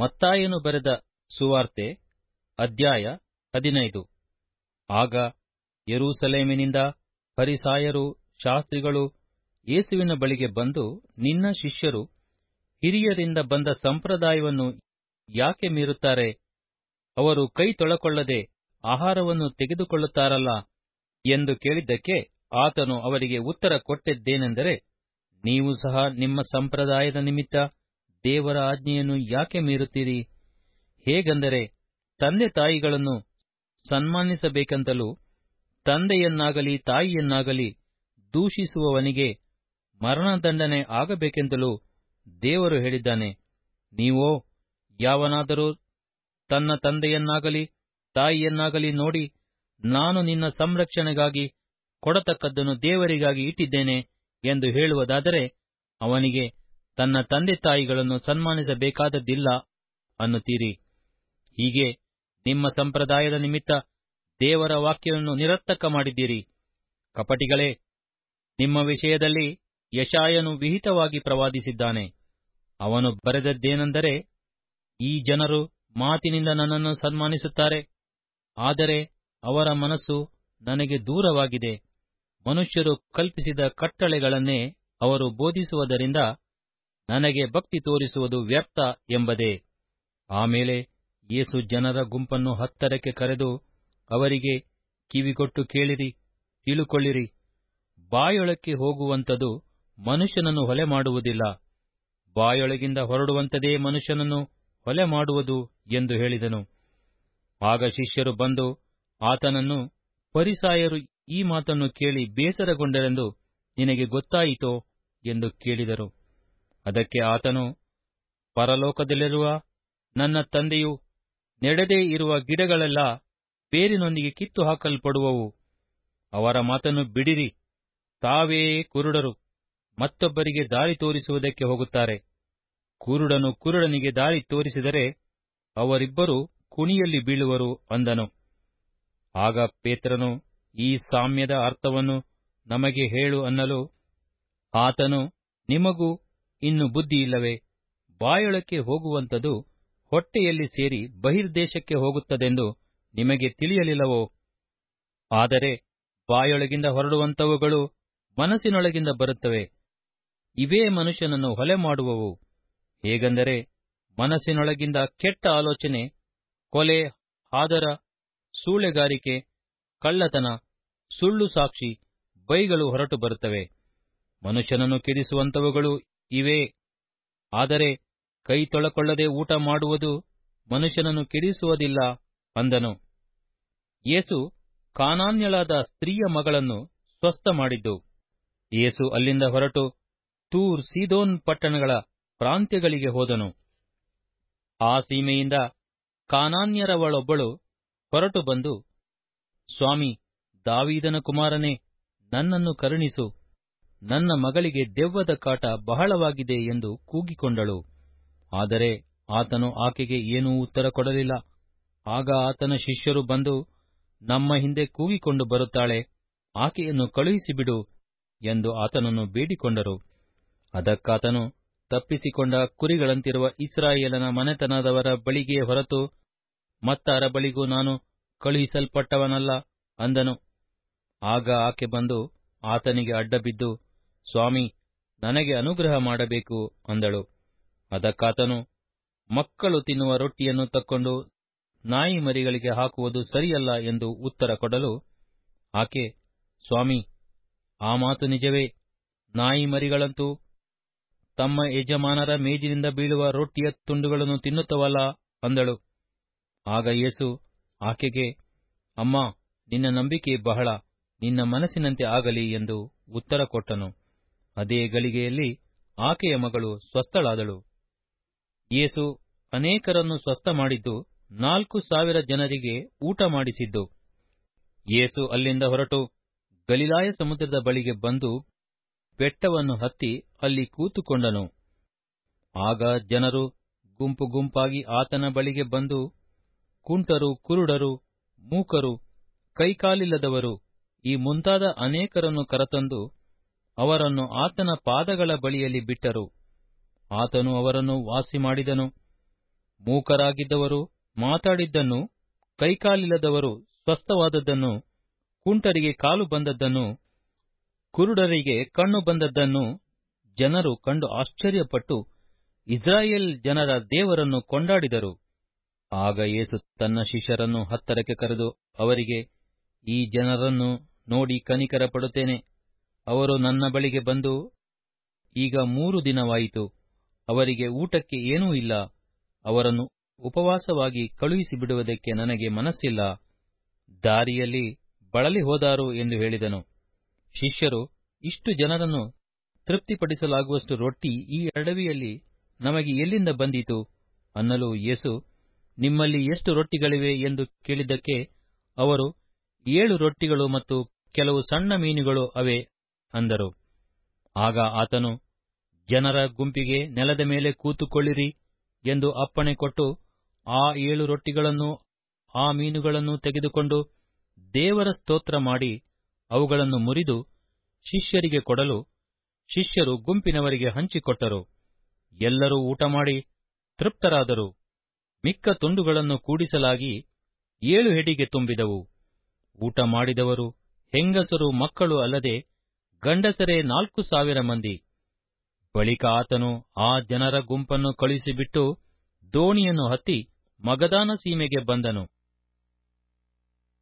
ಮತ್ತಾಯನು ಬರೆದ ಸುವಾರ್ತೆ, ಅಧ್ಯಾಯ ಹದಿನೈದು. ಆಗ ಯೆರೂಸಲೇಮಿನಿಂದ ಪರಿಸಾಯರು ಶಾಸ್ತ್ರಿಗಳು ಯೇಸುವಿನ ಬಳಿಗೆ ಬಂದು ನಿನ್ನ ಶಿಷ್ಯರು ಹಿರಿಯರಿಂದ ಬಂದ ಸಂಪ್ರದಾಯವನ್ನು ಯಾಕೆ ಮೀರುತ್ತಾರೆ? ಅವರು ಕೈ ತೊಳಕೊಳ್ಳದೆ ಆಹಾರವನ್ನು ತೆಗೆದುಕೊಳ್ಳುತ್ತಾರಲ್ಲ ಎಂದು ಕೇಳಿದ್ದಕ್ಕೆ ಆತನು ಅವರಿಗೆ ಉತ್ತರ ಕೊಟ್ಟಿದ್ದೇನೆಂದರೆ, ನೀವು ಸಹ ನಿಮ್ಮ ಸಂಪ್ರದಾಯದ ನಿಮಿತ್ತ ದೇವರ ಆಜ್ಞೆಯನ್ನು ಯಾಕೆ ಮೀರುತ್ತೀರಿ? ಹೇಗೆಂದರೆ ತಂದೆ ತಾಯಿಗಳನ್ನು ಸನ್ಮಾನಿಸಬೇಕೆಂತಲೂ ತಂದೆಯನ್ನಾಗಲಿ ತಾಯಿಯನ್ನಾಗಲಿ ದೂಷಿಸುವವನಿಗೆ ಮರಣದಂಡನೆ ಆಗಬೇಕೆಂತಲೂ ದೇವರು ಹೇಳಿದ್ದಾನೆ. ನೀವೋ, ಯಾವನಾದರೂ ತನ್ನ ತಂದೆಯನ್ನಾಗಲಿ ತಾಯಿಯನ್ನಾಗಲಿ ನೋಡಿ ನಾನು ನಿನ್ನ ಸಂರಕ್ಷಣೆಗಾಗಿ ಕೊಡತಕ್ಕದ್ದನ್ನು ದೇವರಿಗಾಗಿ ಇಟ್ಟಿದ್ದೇನೆ ಎಂದು ಹೇಳುವುದಾದರೆ ಅವನಿಗೆ ತನ್ನ ತಂದೆ ತಾಯಿಗಳನ್ನು ಸನ್ಮಾನಿಸಬೇಕಾದದ್ದಿಲ್ಲ ಅನ್ನುತ್ತೀರಿ. ಹೀಗೆ ನಿಮ್ಮ ಸಂಪ್ರದಾಯದ ನಿಮಿತ್ತ ದೇವರ ವಾಕ್ಯವನ್ನು ನಿರರ್ಥಕ ಮಾಡಿದ್ದೀರಿ. ಕಪಟಿಗಳೇ, ನಿಮ್ಮ ವಿಷಯದಲ್ಲಿ ಯಶಾಯನು ವಿಹಿತವಾಗಿ ಪ್ರವಾದಿಸಿದ್ದಾನೆ. ಅವನು ಬರೆದದ್ದೇನೆಂದರೆ, ಈ ಜನರು ಮಾತಿನಿಂದ ನನ್ನನ್ನು ಸನ್ಮಾನಿಸುತ್ತಾರೆ, ಆದರೆ ಅವರ ಮನಸ್ಸು ನನಗೆ ದೂರವಾಗಿದೆ. ಮನುಷ್ಯರು ಕಲ್ಪಿಸಿದ ಕಟ್ಟಳೆಗಳನ್ನೇ ಅವರು ಬೋಧಿಸುವುದರಿಂದ ನನಗೆ ಭಕ್ತಿ ತೋರಿಸುವುದು ವ್ಯರ್ಥ ಎಂಬುದೇ. ಆಮೇಲೆ ಯೇಸು ಜನರ ಗುಂಪನ್ನು ಹತ್ತರಕ್ಕೆ ಕರೆದು ಅವರಿಗೆ, ಕಿವಿಗೊಟ್ಟು ಕೇಳಿರಿ, ತಿಳುಕೊಳ್ಳಿರಿ. ಬಾಯೊಳಕ್ಕೆ ಹೋಗುವಂಥದ್ದು ಮನುಷ್ಯನನ್ನು ಹೊಲೆ ಮಾಡುವುದಿಲ್ಲ. ಬಾಯೊಳಗಿಂದ ಹೊರಡುವಂಥದೇ ಮನುಷ್ಯನನ್ನು ಹೊಲೆ ಮಾಡುವುದು ಎಂದು ಹೇಳಿದನು. ಆಗ ಶಿಷ್ಯರು ಬಂದು ಆತನನ್ನು ಪರಿಸಾಯರು ಈ ಮಾತನ್ನು ಕೇಳಿ ಬೇಸರಗೊಂಡರೆಂದು ನಿನಗೆ ಗೊತ್ತಾಯಿತೋ ಎಂದು ಕೇಳಿದರು. ಅದಕ್ಕೆ ಆತನು, ಪರಲೋಕದಲ್ಲಿರುವ ನನ್ನ ತಂದೆಯು ನೆಡದೇ ಇರುವ ಗಿಡಗಳೆಲ್ಲ ಬೇರಿನೊಂದಿಗೆ ಕಿತ್ತು ಹಾಕಲ್ಪಡುವವು ಅವರ ಮಾತನ್ನು ಬಿಡಿರಿ, ತಾವೇ ಕುರುಡರು, ಮತ್ತೊಬ್ಬರಿಗೆ ದಾರಿ ತೋರಿಸುವುದಕ್ಕೆ ಹೋಗುತ್ತಾರೆ. ಕುರುಡನು ಕುರುಡನಿಗೆ ದಾರಿ ತೋರಿಸಿದರೆ ಅವರಿಬ್ಬರು ಕುಣಿಯಲ್ಲಿ ಬೀಳುವರು ಅಂದನು. ಆಗ ಪೇತ್ರನು ಈ ಸಾಮ್ಯದ ಅರ್ಥವನ್ನು ನಮಗೆ ಹೇಳು ಅನ್ನಲು, ಆತನು ನಿಮಗೂ ಇನ್ನು ಬುದ್ಧಿ ಇಲ್ಲವೇ? ಬಾಯೊಳಕ್ಕೆ ಹೋಗುವಂಥದ್ದು ಹೊಟ್ಟೆಯಲ್ಲಿ ಸೇರಿ ಬಹಿರ್ದೇಶಕ್ಕೆ ಹೋಗುತ್ತದೆಂದು ನಿಮಗೆ ತಿಳಿಯಲಿಲ್ಲವೋ? ಆದರೆ ಬಾಯೊಳಗಿಂದ ಹೊರಡುವಂಥವುಗಳು ಮನಸ್ಸಿನೊಳಗಿಂದ ಬರುತ್ತವೆ. ಇವೇ ಮನುಷ್ಯನನ್ನು ಹೊಲೆ ಮಾಡುವವು. ಹೇಗೆಂದರೆ ಮನಸ್ಸಿನೊಳಗಿಂದ ಕೆಟ್ಟ ಆಲೋಚನೆ, ಕೊಲೆ, ಹಾದರ, ಸೂಳೆಗಾರಿಕೆ, ಕಳ್ಳತನ, ಸುಳ್ಳು ಸಾಕ್ಷಿ, ಬೈಗಳು ಹೊರಟು ಬರುತ್ತವೆ. ಮನುಷ್ಯನನ್ನು ಕೆಡಿಸುವಂಥವುಗಳು ಇವೇ. ಆದರೆ ಕೈ ತೊಳಕೊಳ್ಳದೆ ಊಟ ಮಾಡುವುದು ಮನುಷ್ಯನನ್ನು ಕೆಡಿಸುವುದಿಲ್ಲ ಅಂದನು. ಯೇಸು ಕಾನಾನ್ಯಳಾದ ಸ್ತ್ರೀಯ ಮಗಳನ್ನು ಸ್ವಸ್ಥ ಮಾಡಿದ್ದು. ಯೇಸು ಅಲ್ಲಿಂದ ಹೊರಟು ತೂರ್ ಸೀದೋನ್ ಪಟ್ಟಣಗಳ ಪ್ರಾಂತ್ಯಗಳಿಗೆ ಹೋದನು. ಆ ಸೀಮೆಯಿಂದ ಕಾನಾನ್ಯರವಳೊಬ್ಬಳು ಹೊರಟು ಬಂದು, ಸ್ವಾಮಿ, ದಾವೀದನ ಕುಮಾರನೇ, ನನ್ನನ್ನು ಕರುಣಿಸು. ನನ್ನ ಮಗಳಿಗೆ ದೆವ್ವದ ಕಾಟ ಬಹಳವಾಗಿದೆ ಎಂದು ಕೂಗಿಕೊಂಡಳು. ಆದರೆ ಆತನು ಆಕೆಗೆ ಏನೂ ಉತ್ತರ ಕೊಡಲಿಲ್ಲ. ಆಗ ಆತನ ಶಿಷ್ಯರು ಬಂದು, ನಮ್ಮ ಹಿಂದೆ ಕೂಗಿಕೊಂಡು ಬರುತ್ತಾಳೆ, ಆಕೆಯನ್ನು ಕಳುಹಿಸಿಬಿಡು ಎಂದು ಆತನನ್ನು ಬೇಡಿಕೊಂಡರು. ಅದಕ್ಕಾತನು ತಪ್ಪಿಸಿಕೊಂಡ ಕುರಿಗಳಂತಿರುವ ಇಸ್ರಾಯೇಲನ ಮನೆತನದವರ ಬಳಿಗೆ ಹೊರತು, ಮತ್ತಾರ ಬಳಿಗೂ ನಾನು ಕಳುಹಿಸಲ್ಪಟ್ಟವನಲ್ಲ ಅಂದನು. ಆಗ ಆಕೆ ಬಂದು ಆತನಿಗೆ ಅಡ್ಡಬಿದ್ದು ಸ್ವಾಮಿ, ನನಗೆ ಅನುಗ್ರಹ ಮಾಡಬೇಕು ಅಂದಳು. ಅದಕ್ಕಾತನು ಮಕ್ಕಳು ತಿನ್ನುವ ರೊಟ್ಟಿಯನ್ನು ತಕ್ಕೊಂಡು ನಾಯಿ ಮರಿಗಳಿಗೆ ಹಾಕುವುದು ಸರಿಯಲ್ಲ ಎಂದು ಉತ್ತರ ಕೊಡಲು ಆಕೆ, ಸ್ವಾಮಿ, ಆ ಮಾತು ನಿಜವೇ? ನಾಯಿ ಮರಿಗಳಂತೂ ತಮ್ಮ ಯಜಮಾನರ ಮೇಜಿನಿಂದ ಬೀಳುವ ರೊಟ್ಟಿಯ ತುಂಡುಗಳನ್ನು ತಿನ್ನುತ್ತವಲ್ಲ ಅಂದಳು. ಆಗ ಯೇಸು ಆಕೆಗೆ, ಅಮ್ಮ, ನಿನ್ನ ನಂಬಿಕೆ ಬಹಳ, ನಿನ್ನ ಮನಸ್ಸಿನಂತೆ ಆಗಲಿ ಎಂದು ಉತ್ತರ ಕೊಟ್ಟನು. ಅದೇ ಗಳಿಗೆಯಲ್ಲಿ ಆಕೆಯ ಮಗಳು ಸ್ವಸ್ಥಳಾದಳು. ಯೇಸು ಅನೇಕರನ್ನು ಸ್ವಸ್ಥ ಮಾಡಿದ್ದು ನಾಲ್ಕು ಸಾವಿರ ಜನರಿಗೆ ಊಟ ಮಾಡಿಸಿದ್ದು. ಯೇಸು ಅಲ್ಲಿಂದ ಹೊರಟು ಗಲಿಲಾಯ ಸಮುದ್ರದ ಬಳಿಗೆ ಬಂದು ಬೆಟ್ಟವನ್ನು ಹತ್ತಿ ಅಲ್ಲಿ ಕೂತುಕೊಂಡನು. ಆಗ ಜನರು ಗುಂಪು ಗುಂಪಾಗಿ ಆತನ ಬಳಿಗೆ ಬಂದು ಕುಂಟರು, ಕುರುಡರು, ಮೂಕರು, ಕೈಕಾಲಿಲ್ಲದವರು ಈ ಮುಂತಾದ ಅನೇಕರನ್ನು ಕರತಂದು ಅವರನ್ನು ಆತನ ಪಾದಗಳ ಬಳಿಯಲ್ಲಿ ಬಿಟ್ಟರು. ಆತನು ಅವರನ್ನು ವಾಸಿ ಮಾಡಿದನು ಮೂಕರಾಗಿದ್ದವರು ಮಾತಾಡಿದ್ದನ್ನು, ಕೈಕಾಲಿಲ್ಲದವರು ಸ್ವಸ್ಥವಾದದ್ದನ್ನು, ಕುಂಟರಿಗೆ ಕಾಲು ಬಂದದ್ದನ್ನು, ಕುರುಡರಿಗೆ ಕಣ್ಣು ಬಂದದ್ದನ್ನು ಜನರು ಕಂಡು ಆಶ್ಚರ್ಯಪಟ್ಟು ಇಸ್ರಾಯೇಲ್ ಜನರ ದೇವರನ್ನು ಕೊಂಡಾಡಿದರು. ಆಗ ಯೇಸು ತನ್ನ ಶಿಷ್ಯರನ್ನು ಹತ್ತರಕ್ಕೆ ಕರೆದು ಅವರಿಗೆ, ಈ ಜನರನ್ನು ನೋಡಿ ಕನಿಕರ ಪಡುತ್ತೇನೆ ಅವರು ನನ್ನ ಬಳಿಗೆ ಬಂದು, ಈಗ ಮೂರು ದಿನವಾಯಿತು, ಅವರಿಗೆ ಊಟಕ್ಕೆ ಏನೂ ಇಲ್ಲ, ಅವರನ್ನು ಉಪವಾಸವಾಗಿ ಕಳುಹಿಸಿ ಬಿಡುವುದಕ್ಕೆ ನನಗೆ ಮನಸ್ಸಿಲ್ಲ, ದಾರಿಯಲ್ಲಿ ಬಳಲಿ ಹೋದಾರು ಎಂದು ಹೇಳಿದನು. ಶಿಷ್ಯರು, ಇಷ್ಟು ಜನರನ್ನು ತೃಪ್ತಿಪಡಿಸಲಾಗುವಷ್ಟು ರೊಟ್ಟಿ ಈ ಅಡವಿಯಲ್ಲಿ ನಮಗೆ ಎಲ್ಲಿಂದ ಬಂದಿತು? ಅನ್ನಲು ಯೇಸು, ನಿಮ್ಮಲ್ಲಿ ಎಷ್ಟು ರೊಟ್ಟಿಗಳಿವೆ ಎಂದು ಕೇಳಿದ್ದಕ್ಕೆ ಅವರು, ಏಳು ರೊಟ್ಟಿಗಳು ಮತ್ತು ಕೆಲವು ಸಣ್ಣ ಮೀನುಗಳು ಅವೆ ಅಂದರು. ಆಗ ಆತನು, ಜನರ ಗುಂಪಿಗೆ ನೆಲದ ಮೇಲೆ ಕೂತುಕೊಳ್ಳಿರಿ ಎಂದು ಅಪ್ಪಣೆ ಕೊಟ್ಟು ಆ ಏಳು ರೊಟ್ಟಿಗಳನ್ನು ಆ ಮೀನುಗಳನ್ನು ತೆಗೆದುಕೊಂಡು ದೇವರ ಸ್ತೋತ್ರ ಮಾಡಿ ಅವುಗಳನ್ನು ಮುರಿದು ಶಿಷ್ಯರಿಗೆ ಕೊಡಲು ಶಿಷ್ಯರು ಗುಂಪಿನವರಿಗೆ ಹಂಚಿಕೊಟ್ಟರು. ಎಲ್ಲರೂ ಊಟ ಮಾಡಿ ತೃಪ್ತರಾದರು. ಮಿಕ್ಕ ತುಂಡುಗಳನ್ನು ಕೂಡಿಸಲಾಗಿ ಏಳು ಹೆಡಿಗೆ ತುಂಬಿದವು. ಊಟ ಮಾಡಿದವರು ಹೆಂಗಸರು ಮಕ್ಕಳು ಅಲ್ಲದೆ ಗಂಡಸರೇ ನಾಲ್ಕು ಸಾವಿರ ಮಂದಿ. ಬಳಿಕ ಆತನು ಆ ಜನರ ಗುಂಪನ್ನು ಕಳುಹಿಸಿಬಿಟ್ಟು ದೋಣಿಯನ್ನು ಹತ್ತಿ ಮಗದಾನ ಸೀಮೆಗೆ ಬಂದನು.